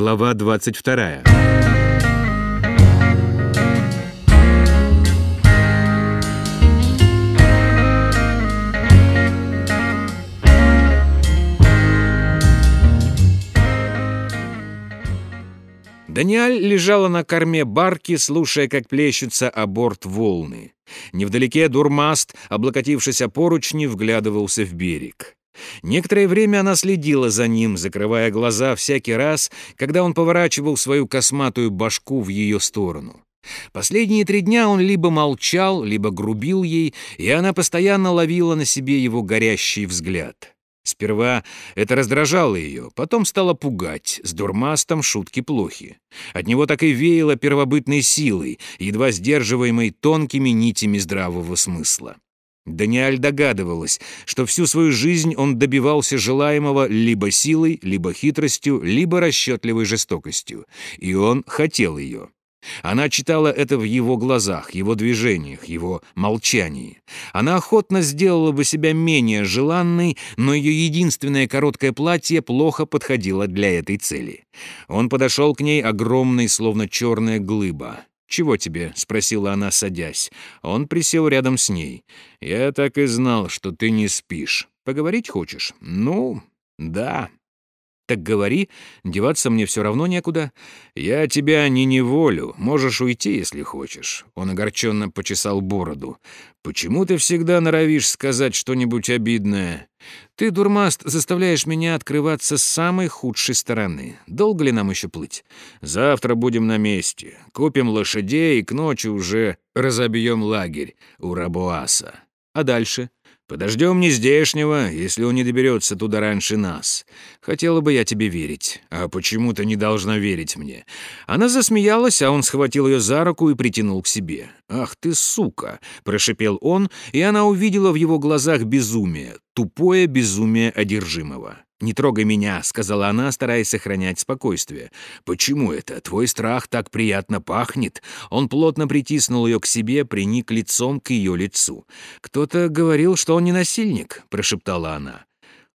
Глава 22. Даниэль лежала на корме барки, слушая, как плещутся о борт волны. Невдалеке дурмаст, облокотившись о поручни, вглядывался в берег. Некоторое время она следила за ним, закрывая глаза всякий раз, когда он поворачивал свою косматую башку в ее сторону. Последние три дня он либо молчал, либо грубил ей, и она постоянно ловила на себе его горящий взгляд. Сперва это раздражало ее, потом стало пугать, с дурмастом шутки плохи. От него так и веяло первобытной силой, едва сдерживаемой тонкими нитями здравого смысла. Даниэль догадывалась, что всю свою жизнь он добивался желаемого либо силой, либо хитростью, либо расчетливой жестокостью, и он хотел ее. Она читала это в его глазах, его движениях, его молчании. Она охотно сделала бы себя менее желанной, но ее единственное короткое платье плохо подходило для этой цели. Он подошел к ней огромный, словно черная глыба. «Чего тебе?» — спросила она, садясь. Он присел рядом с ней. «Я так и знал, что ты не спишь. Поговорить хочешь?» «Ну, да». «Так говори, деваться мне все равно некуда. Я тебя не неволю, можешь уйти, если хочешь». Он огорченно почесал бороду. «Почему ты всегда норовишь сказать что-нибудь обидное? Ты, дурмаст, заставляешь меня открываться с самой худшей стороны. Долго ли нам еще плыть? Завтра будем на месте. Купим лошадей и к ночи уже разобьем лагерь у Рабуаса. А дальше?» Подождем нездешнего, если он не доберется туда раньше нас. Хотела бы я тебе верить. А почему ты не должна верить мне?» Она засмеялась, а он схватил ее за руку и притянул к себе. «Ах ты, сука!» — прошипел он, и она увидела в его глазах безумие, тупое безумие одержимого. «Не трогай меня», — сказала она, стараясь сохранять спокойствие. «Почему это? Твой страх так приятно пахнет». Он плотно притиснул ее к себе, приник лицом к ее лицу. «Кто-то говорил, что он не насильник», — прошептала она.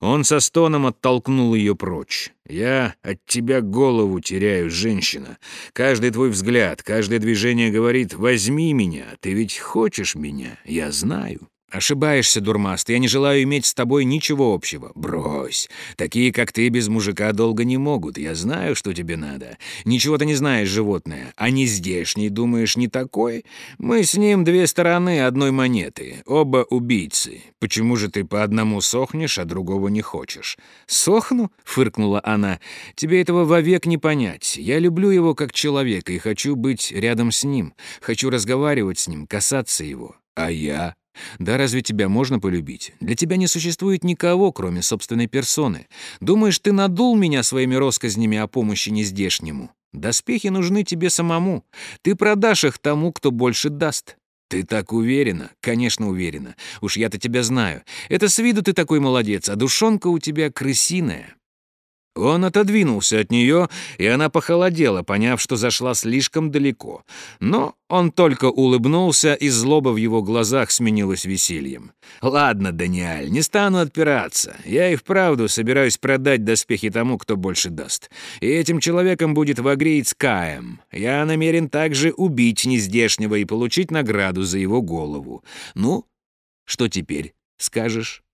Он со стоном оттолкнул ее прочь. «Я от тебя голову теряю, женщина. Каждый твой взгляд, каждое движение говорит «возьми меня». Ты ведь хочешь меня, я знаю». «Ошибаешься, дурмаст, я не желаю иметь с тобой ничего общего. Брось. Такие, как ты, без мужика долго не могут. Я знаю, что тебе надо. Ничего ты не знаешь, животное. А не здешний, думаешь, не такой? Мы с ним две стороны одной монеты. Оба убийцы. Почему же ты по одному сохнешь, а другого не хочешь?» «Сохну?» — фыркнула она. «Тебе этого вовек не понять. Я люблю его как человека и хочу быть рядом с ним. Хочу разговаривать с ним, касаться его. А я?» Да разве тебя можно полюбить? Для тебя не существует никого, кроме собственной персоны. Думаешь, ты надул меня своими россказнями о помощи нездешнему? Доспехи нужны тебе самому. Ты продашь их тому, кто больше даст. Ты так уверена? Конечно, уверена. Уж я-то тебя знаю. Это с виду ты такой молодец, а душонка у тебя крысиная. Он отодвинулся от нее, и она похолодела, поняв, что зашла слишком далеко. Но он только улыбнулся, и злоба в его глазах сменилась весельем. «Ладно, Даниэль, не стану отпираться. Я и вправду собираюсь продать доспехи тому, кто больше даст. И этим человеком будет вагриец Каем. Я намерен также убить нездешнего и получить награду за его голову. Ну, что теперь скажешь?»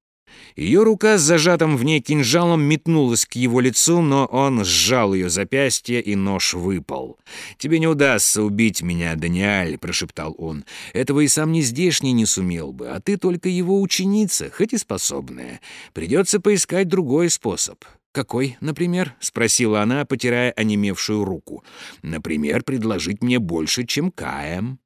Ее рука с зажатым в ней кинжалом метнулась к его лицу, но он сжал ее запястье, и нож выпал. «Тебе не удастся убить меня, Даниэль», — прошептал он. «Этого и сам не здешний не сумел бы, а ты только его ученица, хоть и способная. Придется поискать другой способ». «Какой, например?» — спросила она, потирая онемевшую руку. «Например, предложить мне больше, чем Каем».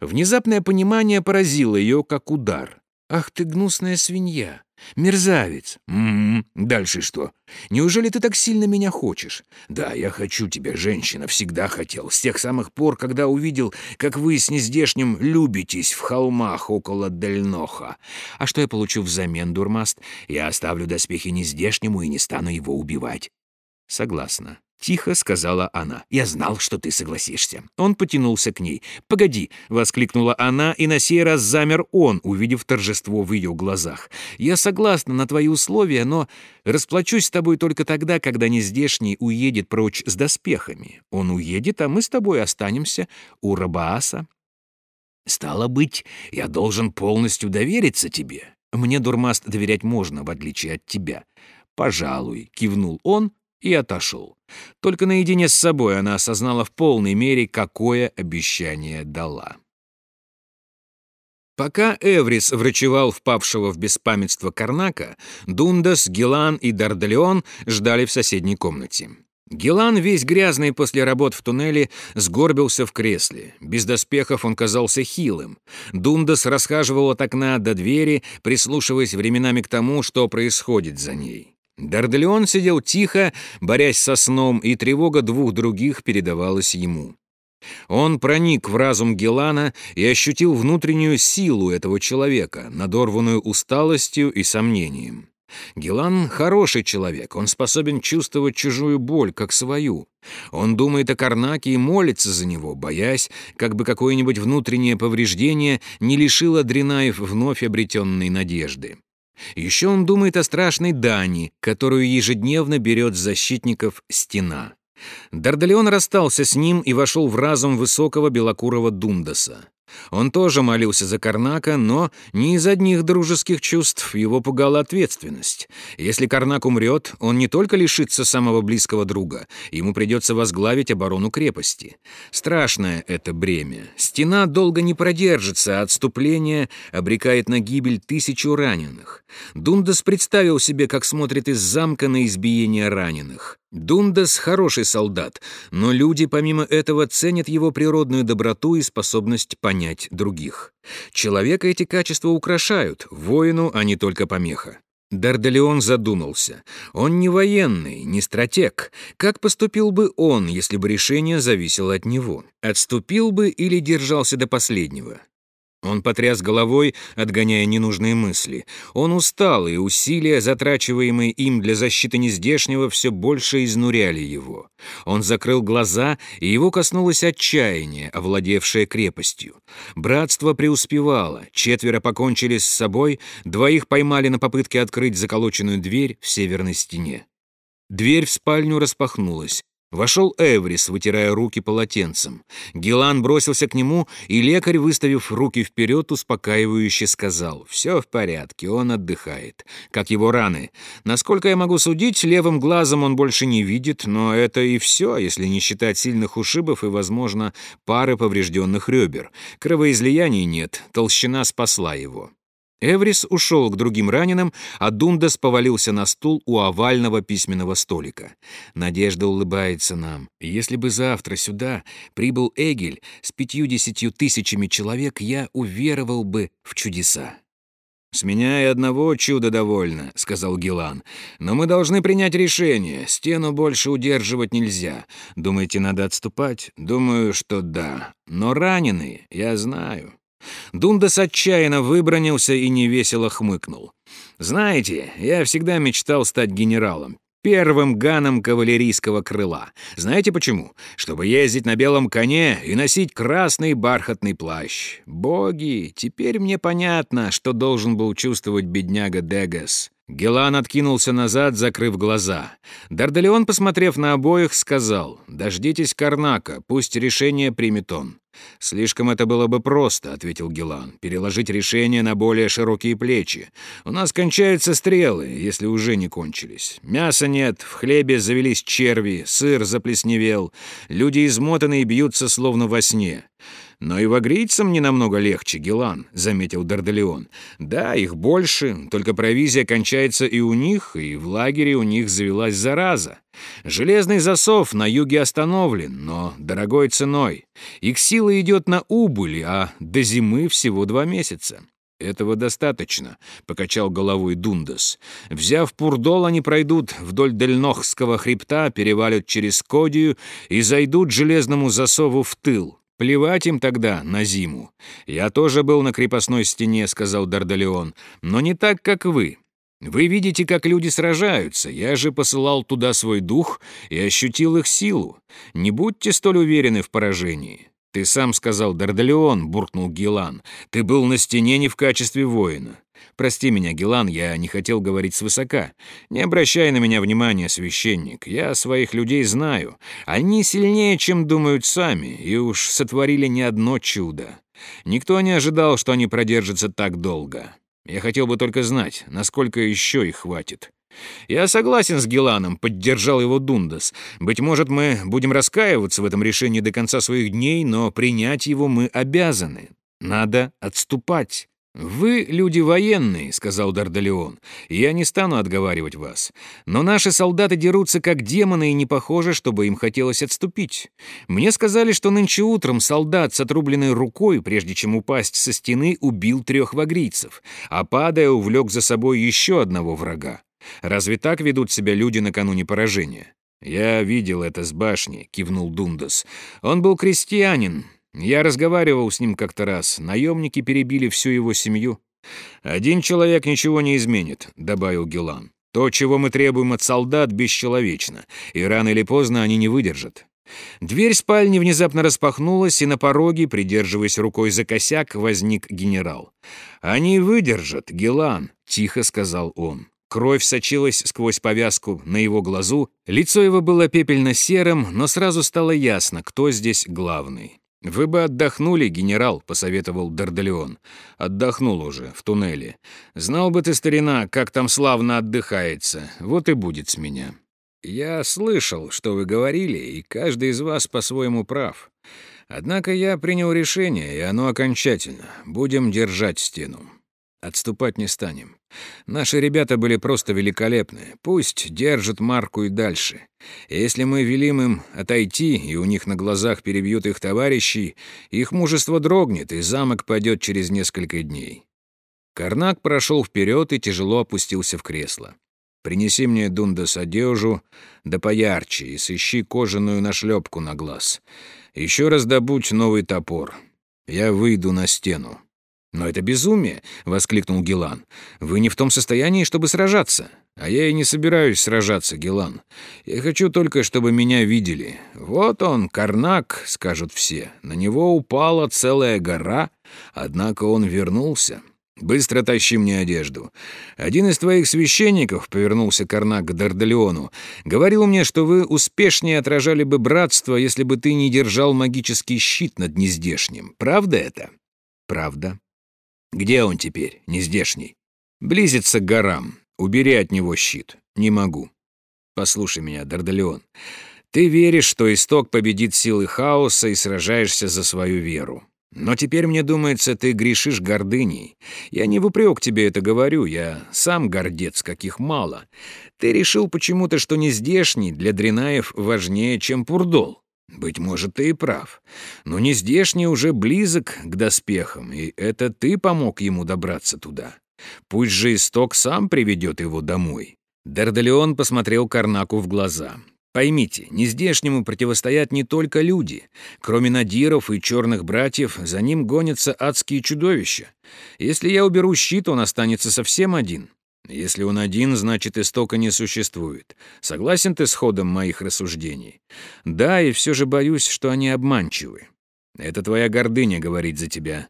Внезапное понимание поразило ее, как удар. «Ах ты гнусная свинья! Мерзавец! М -м -м. Дальше что? Неужели ты так сильно меня хочешь? Да, я хочу тебя, женщина, всегда хотел. С тех самых пор, когда увидел, как вы с нездешним любитесь в холмах около Дельноха. А что я получу взамен, дурмаст? Я оставлю доспехи нездешнему и не стану его убивать. Согласна. Тихо сказала она. «Я знал, что ты согласишься». Он потянулся к ней. «Погоди!» — воскликнула она, и на сей раз замер он, увидев торжество в ее глазах. «Я согласна на твои условия, но расплачусь с тобой только тогда, когда нездешний уедет прочь с доспехами. Он уедет, а мы с тобой останемся у Рабааса». «Стало быть, я должен полностью довериться тебе. Мне, Дурмаст, доверять можно, в отличие от тебя». «Пожалуй», — кивнул он и отошел. Только наедине с собой она осознала в полной мере, какое обещание дала. Пока Эврис врачевал впавшего в беспамятство Карнака, Дундас, Гелан и Дардалеон ждали в соседней комнате. Гелан, весь грязный после работ в туннеле, сгорбился в кресле. Без доспехов он казался хилым. Дундас расхаживал от окна до двери, прислушиваясь временами к тому, что происходит за ней. Дарделеон сидел тихо, борясь со сном, и тревога двух других передавалась ему. Он проник в разум Гелана и ощутил внутреннюю силу этого человека, надорванную усталостью и сомнением. Гелан — хороший человек, он способен чувствовать чужую боль, как свою. Он думает о Карнаке и молится за него, боясь, как бы какое-нибудь внутреннее повреждение не лишило Дринаев вновь обретенной надежды. Еще он думает о страшной дани, которую ежедневно берет с защитников стена. Дардалеон расстался с ним и вошел в разум высокого белокурого Дундаса. Он тоже молился за Карнака, но не из одних дружеских чувств его пугала ответственность. Если Карнак умрет, он не только лишится самого близкого друга, ему придется возглавить оборону крепости. Страшное это бремя. Стена долго не продержится, а отступление обрекает на гибель тысячу раненых. Дундас представил себе, как смотрит из замка на избиение раненых. Дундас хороший солдат, но люди помимо этого ценят его природную доброту и способность понять других. Человека эти качества украшают, воину они только помеха. Дардалеон задумался. Он не военный, не стратег. Как поступил бы он, если бы решение зависело от него? Отступил бы или держался до последнего? Он потряс головой, отгоняя ненужные мысли. Он устал, и усилия, затрачиваемые им для защиты нездешнего, все больше изнуряли его. Он закрыл глаза, и его коснулось отчаяние, овладевшее крепостью. Братство преуспевало, четверо покончили с собой, двоих поймали на попытке открыть заколоченную дверь в северной стене. Дверь в спальню распахнулась. Вошел Эврис, вытирая руки полотенцем. Гелан бросился к нему, и лекарь, выставив руки вперед, успокаивающе сказал, «Все в порядке, он отдыхает. Как его раны. Насколько я могу судить, левым глазом он больше не видит, но это и все, если не считать сильных ушибов и, возможно, пары поврежденных ребер. Кровоизлияний нет, толщина спасла его». Эврис ушел к другим раненым, а Дундас повалился на стул у овального письменного столика. Надежда улыбается нам. Если бы завтра сюда прибыл Эгель с пятью-десятью тысячами человек, я уверовал бы в чудеса. «С меня и одного чуда довольно», — сказал Гелан. «Но мы должны принять решение. Стену больше удерживать нельзя. Думаете, надо отступать? Думаю, что да. Но раненые, я знаю. Дундас отчаянно выбронился и невесело хмыкнул. «Знаете, я всегда мечтал стать генералом, первым ганом кавалерийского крыла. Знаете почему? Чтобы ездить на белом коне и носить красный бархатный плащ. Боги, теперь мне понятно, что должен был чувствовать бедняга Дегас. Гелан откинулся назад, закрыв глаза. Дардалеон, посмотрев на обоих, сказал, «Дождитесь Карнака, пусть решение примет он». «Слишком это было бы просто», — ответил Гелан, «переложить решение на более широкие плечи. У нас кончаются стрелы, если уже не кончились. Мяса нет, в хлебе завелись черви, сыр заплесневел. Люди измотанные бьются словно во сне. «Но и вагрийцам не намного легче, Гелан», — заметил Дардалеон. «Да, их больше, только провизия кончается и у них, и в лагере у них завелась зараза. Железный засов на юге остановлен, но дорогой ценой. Их сила идет на убыль, а до зимы всего два месяца». «Этого достаточно», — покачал головой Дундас. «Взяв Пурдол, они пройдут вдоль Дельнохского хребта, перевалят через Кодию и зайдут железному засову в тыл. «Плевать им тогда на зиму. Я тоже был на крепостной стене», — сказал Дардалеон, «но не так, как вы. Вы видите, как люди сражаются. Я же посылал туда свой дух и ощутил их силу. Не будьте столь уверены в поражении. Ты сам сказал, Дардалеон, буркнул Гилан. Ты был на стене не в качестве воина. Прости меня, Гилан, я не хотел говорить свысока. Не обращай на меня внимания, священник. Я своих людей знаю. Они сильнее, чем думают сами, и уж сотворили не одно чудо. Никто не ожидал, что они продержатся так долго. Я хотел бы только знать, насколько еще их хватит. Я согласен с Геланом, поддержал его Дундас. Быть может, мы будем раскаиваться в этом решении до конца своих дней, но принять его мы обязаны. Надо отступать. «Вы люди военные», — сказал Дардалеон, — «я не стану отговаривать вас. Но наши солдаты дерутся как демоны, и не похоже, чтобы им хотелось отступить. Мне сказали, что нынче утром солдат с отрубленной рукой, прежде чем упасть со стены, убил трех вагрийцев, а падая, увлек за собой еще одного врага. Разве так ведут себя люди накануне поражения?» «Я видел это с башни», — кивнул Дундас. «Он был крестьянин, я разговаривал с ним как-то раз. Наемники перебили всю его семью. «Один человек ничего не изменит», — добавил Гелан. «То, чего мы требуем от солдат, бесчеловечно, и рано или поздно они не выдержат». Дверь спальни внезапно распахнулась, и на пороге, придерживаясь рукой за косяк, возник генерал. «Они выдержат, Гелан», — тихо сказал он. Кровь сочилась сквозь повязку на его глазу, лицо его было пепельно-серым, но сразу стало ясно, кто здесь главный. «Вы бы отдохнули, генерал», — посоветовал Дардалеон. «Отдохнул уже, в туннеле. Знал бы ты, старина, как там славно отдыхается. Вот и будет с меня». «Я слышал, что вы говорили, и каждый из вас по-своему прав. Однако я принял решение, и оно окончательно. Будем держать стену. Отступать не станем. Наши ребята были просто великолепны. Пусть держат марку и дальше. Если мы велим им отойти, и у них на глазах перебьют их товарищей, их мужество дрогнет, и замок падет через несколько дней. Карнак прошел вперед и тяжело опустился в кресло. «Принеси мне, Дундас, одежу, да поярче, и сыщи кожаную нашлепку на глаз. Еще раз добудь новый топор. Я выйду на стену». «Но это безумие!» — воскликнул Гелан. «Вы не в том состоянии, чтобы сражаться». «А я и не собираюсь сражаться, Гелан. Я хочу только, чтобы меня видели. Вот он, Карнак, — скажут все. На него упала целая гора, однако он вернулся. Быстро тащи мне одежду. Один из твоих священников, — повернулся Карнак к Дардалиону, — говорил мне, что вы успешнее отражали бы братство, если бы ты не держал магический щит над нездешним. Правда это?» «Правда», где он теперь, нездешний? Близится к горам. Убери от него щит. Не могу. Послушай меня, Дардалеон. Ты веришь, что исток победит силы хаоса и сражаешься за свою веру. Но теперь, мне думается, ты грешишь гордыней. Я не в упрек тебе это говорю, я сам гордец, каких мало. Ты решил почему-то, что нездешний для Дренаев важнее, чем Пурдол. Быть может, ты и прав. Но не здешний уже близок к доспехам, и это ты помог ему добраться туда. Пусть же исток сам приведет его домой. Дердалеон посмотрел Карнаку в глаза. Поймите, нездешнему противостоят не только люди. Кроме надиров и черных братьев, за ним гонятся адские чудовища. Если я уберу щит, он останется совсем один. Если он один, значит, истока не существует. Согласен ты с ходом моих рассуждений? Да, и все же боюсь, что они обманчивы. Это твоя гордыня говорит за тебя.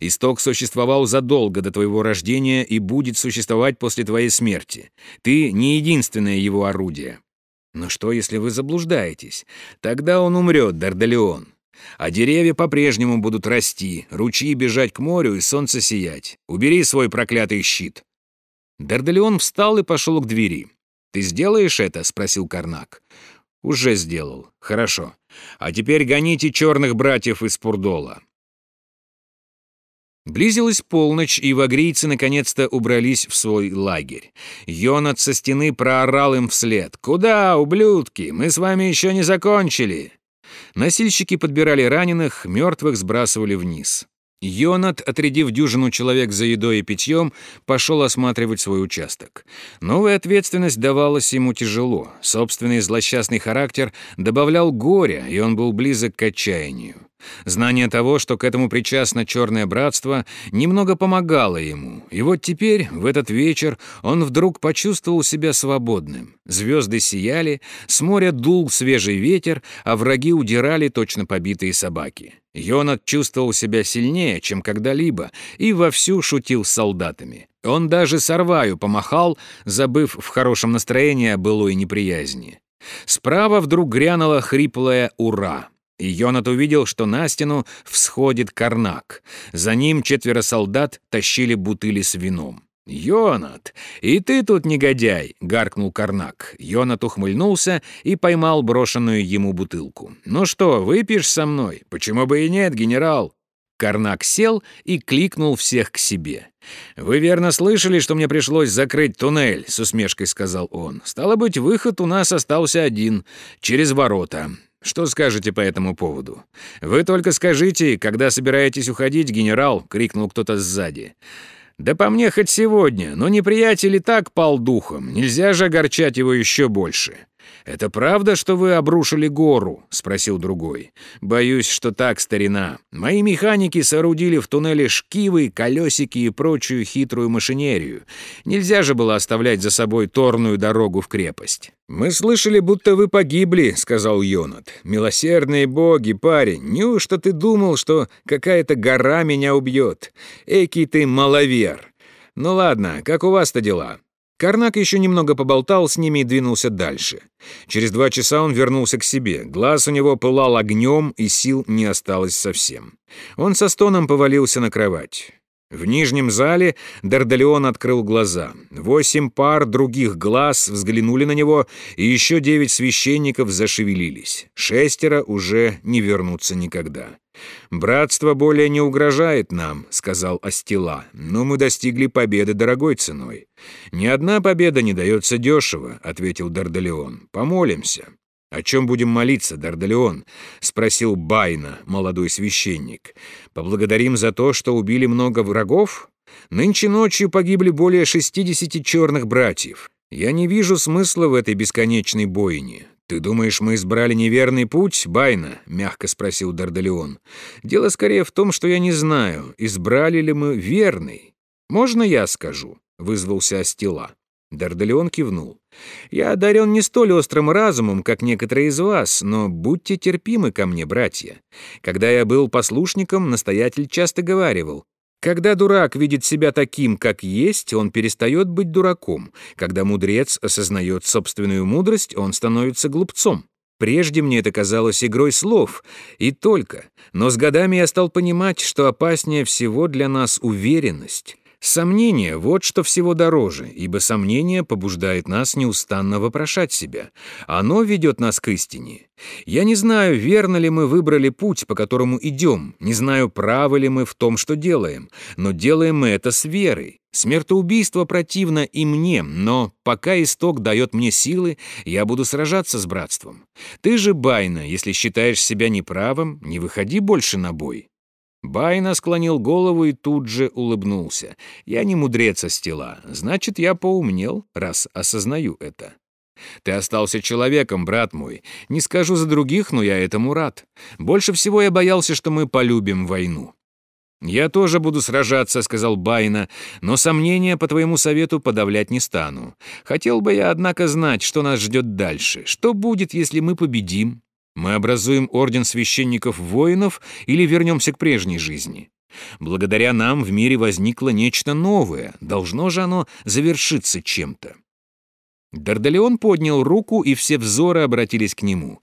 Исток существовал задолго до твоего рождения и будет существовать после твоей смерти. Ты не единственное его орудие. Но что, если вы заблуждаетесь? Тогда он умрет, Дардалеон. А деревья по-прежнему будут расти, ручьи бежать к морю и солнце сиять. Убери свой проклятый щит. Дерделеон встал и пошел к двери. «Ты сделаешь это?» — спросил Карнак. «Уже сделал. Хорошо. А теперь гоните черных братьев из Пурдола». Близилась полночь, и вагрийцы наконец-то убрались в свой лагерь. Йонат со стены проорал им вслед. «Куда, ублюдки? Мы с вами еще не закончили!» Носильщики подбирали раненых, мертвых сбрасывали вниз. Йонат, отрядив дюжину человек за едой и питьем, пошел осматривать свой участок. Новая ответственность давалась ему тяжело. Собственный злосчастный характер добавлял горя, и он был близок к отчаянию. Знание того, что к этому причастно Черное Братство, немного помогало ему. И вот теперь, в этот вечер, он вдруг почувствовал себя свободным. Звезды сияли, с моря дул свежий ветер, а враги удирали точно побитые собаки. Йонат чувствовал себя сильнее, чем когда-либо, и вовсю шутил с солдатами. Он даже сорваю помахал, забыв в хорошем настроении о былой неприязни. Справа вдруг грянуло хриплое «Ура!». И Йонат увидел, что на стену всходит карнак. За ним четверо солдат тащили бутыли с вином. «Йонат, и ты тут негодяй!» — гаркнул Карнак. Йонат ухмыльнулся и поймал брошенную ему бутылку. «Ну что, выпьешь со мной? Почему бы и нет, генерал?» Карнак сел и кликнул всех к себе. «Вы верно слышали, что мне пришлось закрыть туннель?» — с усмешкой сказал он. «Стало быть, выход у нас остался один — через ворота. Что скажете по этому поводу? Вы только скажите, когда собираетесь уходить, генерал!» — крикнул кто-то сзади. «Да по мне хоть сегодня, но неприятель и так пал духом, нельзя же огорчать его еще больше. «Это правда, что вы обрушили гору?» — спросил другой. «Боюсь, что так, старина. Мои механики соорудили в туннеле шкивы, колесики и прочую хитрую машинерию. Нельзя же было оставлять за собой торную дорогу в крепость». «Мы слышали, будто вы погибли», — сказал Йонат. «Милосердные боги, парень, неужто ты думал, что какая-то гора меня убьет? Экий ты маловер. Ну ладно, как у вас-то дела?» Карнак еще немного поболтал с ними и двинулся дальше. Через два часа он вернулся к себе. Глаз у него пылал огнем, и сил не осталось совсем. Он со стоном повалился на кровать. В нижнем зале Дардалион открыл глаза. Восемь пар других глаз взглянули на него, и еще девять священников зашевелились. Шестеро уже не вернутся никогда. «Братство более не угрожает нам», — сказал Астила, «но мы достигли победы дорогой ценой». «Ни одна победа не дается дешево», — ответил Дардалион. «Помолимся». «О чем будем молиться, Дардалион?» — спросил Байна, молодой священник. «Поблагодарим за то, что убили много врагов? Нынче ночью погибли более шестидесяти черных братьев. Я не вижу смысла в этой бесконечной бойне. Ты думаешь, мы избрали неверный путь, Байна?» — мягко спросил Дардалион. «Дело скорее в том, что я не знаю, избрали ли мы верный. Можно я скажу?» — вызвался Астила. Дардалион кивнул. «Я одарен не столь острым разумом, как некоторые из вас, но будьте терпимы ко мне, братья. Когда я был послушником, настоятель часто говаривал, когда дурак видит себя таким, как есть, он перестает быть дураком. Когда мудрец осознает собственную мудрость, он становится глупцом. Прежде мне это казалось игрой слов, и только. Но с годами я стал понимать, что опаснее всего для нас уверенность. Сомнение — вот что всего дороже, ибо сомнение побуждает нас неустанно вопрошать себя. Оно ведет нас к истине. Я не знаю, верно ли мы выбрали путь, по которому идем, не знаю, правы ли мы в том, что делаем, но делаем мы это с верой. Смертоубийство противно и мне, но пока исток дает мне силы, я буду сражаться с братством. Ты же, Байна, если считаешь себя неправым, не выходи больше на бой. Байна склонил голову и тут же улыбнулся. «Я не мудрец Астила, значит, я поумнел, раз осознаю это». «Ты остался человеком, брат мой. Не скажу за других, но я этому рад. Больше всего я боялся, что мы полюбим войну». «Я тоже буду сражаться», — сказал Байна, «но сомнения по твоему совету подавлять не стану. Хотел бы я, однако, знать, что нас ждет дальше. Что будет, если мы победим?» Мы образуем орден священников-воинов или вернемся к прежней жизни? Благодаря нам в мире возникло нечто новое. Должно же оно завершиться чем-то. Дардалеон поднял руку, и все взоры обратились к нему.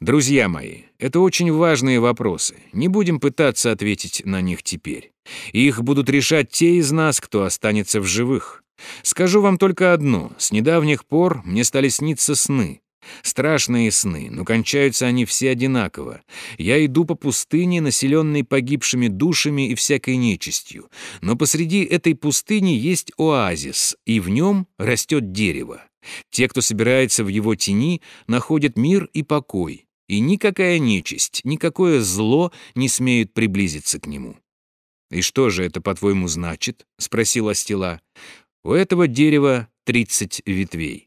«Друзья мои, это очень важные вопросы. Не будем пытаться ответить на них теперь. Их будут решать те из нас, кто останется в живых. Скажу вам только одно. С недавних пор мне стали сниться сны. Страшные сны, но кончаются они все одинаково. Я иду по пустыне, населенной погибшими душами и всякой нечистью. Но посреди этой пустыни есть оазис, и в нем растет дерево. Те, кто собирается в его тени, находят мир и покой, и никакая нечисть, никакое зло не смеют приблизиться к нему. «И что же это, по-твоему, значит?» — спросила Стила. «У этого дерева тридцать ветвей».